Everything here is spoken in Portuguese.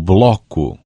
bloco.